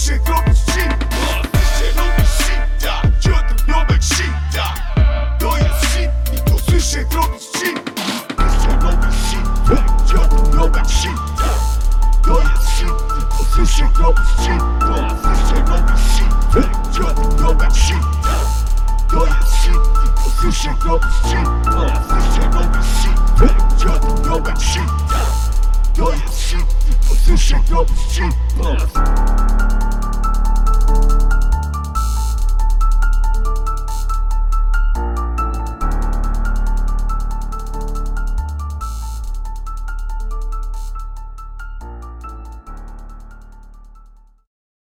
się zrobić shit. Słyszę robić shita, dziadek niomek shita To jest shit i to słyszę zrobić shit. Słyszę robić shita, dziadek niomek shita To jest shit i to słyszę robić shit. Słyszę robić shita, dziadek niomek shita To jest shit i to słyszę robić shit. Słyszę robić shita, dziadek niomek shita To jest shit i to słyszę robić shit. Boom.